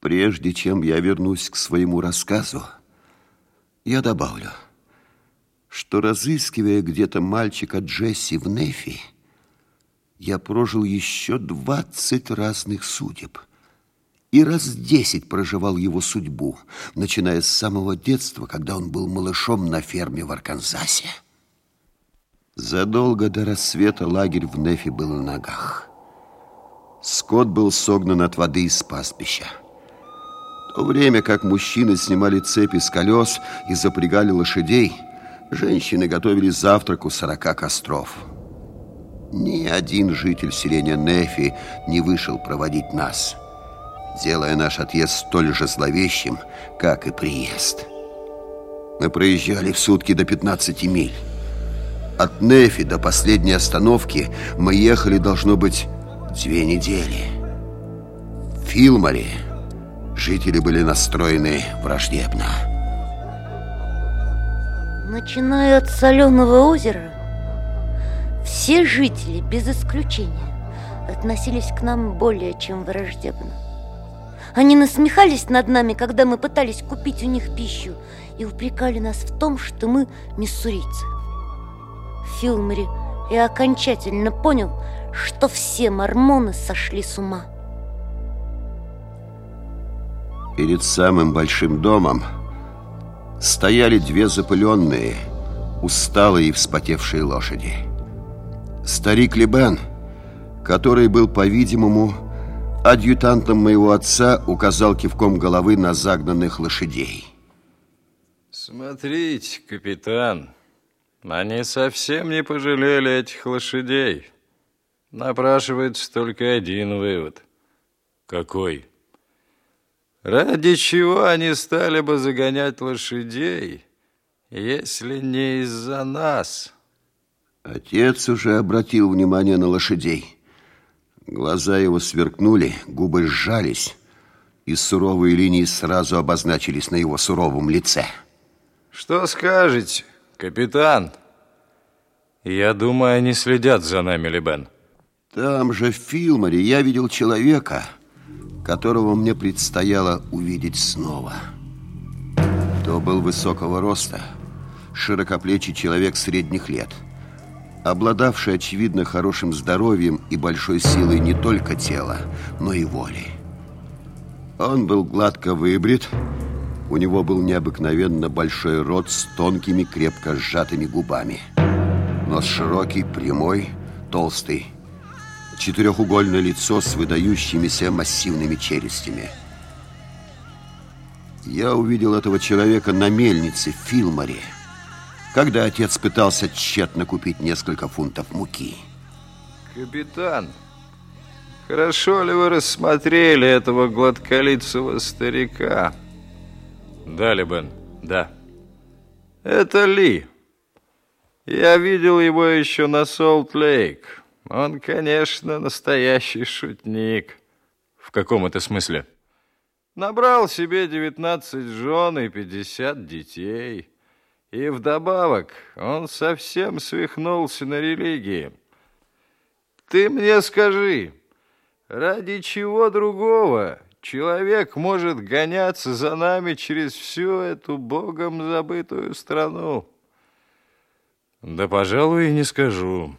Прежде чем я вернусь к своему рассказу, я добавлю, что разыскивая где-то мальчика Джесси в Нефи, я прожил еще двадцать разных судеб и раз десять проживал его судьбу, начиная с самого детства, когда он был малышом на ферме в Арканзасе. Задолго до рассвета лагерь в Нефи был на ногах. Скот был согнан от воды из пастбища время как мужчины снимали цепи с колес и запрягали лошадей, женщины готовили завтрак у сорока костров. Ни один житель селения Нефи не вышел проводить нас, делая наш отъезд столь же зловещим, как и приезд. Мы проезжали в сутки до 15 миль. От Нефи до последней остановки мы ехали, должно быть, две недели. В Филморе жители были настроены враждебно. Начиная от соленого озера, все жители, без исключения, относились к нам более чем враждебно. Они насмехались над нами, когда мы пытались купить у них пищу, и упрекали нас в том, что мы миссурийцы. В Филморе я окончательно понял, что все мормоны сошли с ума. Перед самым большим домом стояли две запыленные, усталые и вспотевшие лошади. Старик Лебен, который был, по-видимому, адъютантом моего отца, указал кивком головы на загнанных лошадей. Смотрите, капитан, они совсем не пожалели этих лошадей. Напрашивается только один вывод. Какой? Ради чего они стали бы загонять лошадей, если не из-за нас? Отец уже обратил внимание на лошадей. Глаза его сверкнули, губы сжались, и суровые линии сразу обозначились на его суровом лице. Что скажете, капитан? Я думаю, они следят за нами, Лебен. Там же в Филморе я видел человека которого мне предстояло увидеть снова. То был высокого роста, широкоплечий человек средних лет, обладавший, очевидно, хорошим здоровьем и большой силой не только тела, но и воли. Он был гладко выбрит, у него был необыкновенно большой рот с тонкими, крепко сжатыми губами. Нос широкий, прямой, толстый, четырехугольное лицо с выдающимися массивными челюстями. Я увидел этого человека на мельнице в Филморе, когда отец пытался тщетно купить несколько фунтов муки. Капитан, хорошо ли вы рассмотрели этого гладколицего старика? Да, Лебен, да. Это Ли. Я видел его еще на Солт-Лейк. Он, конечно, настоящий шутник. В каком это смысле? Набрал себе 19 жен и 50 детей. И вдобавок он совсем свихнулся на религии. Ты мне скажи, ради чего другого человек может гоняться за нами через всю эту богом забытую страну? Да, пожалуй, и не скажу.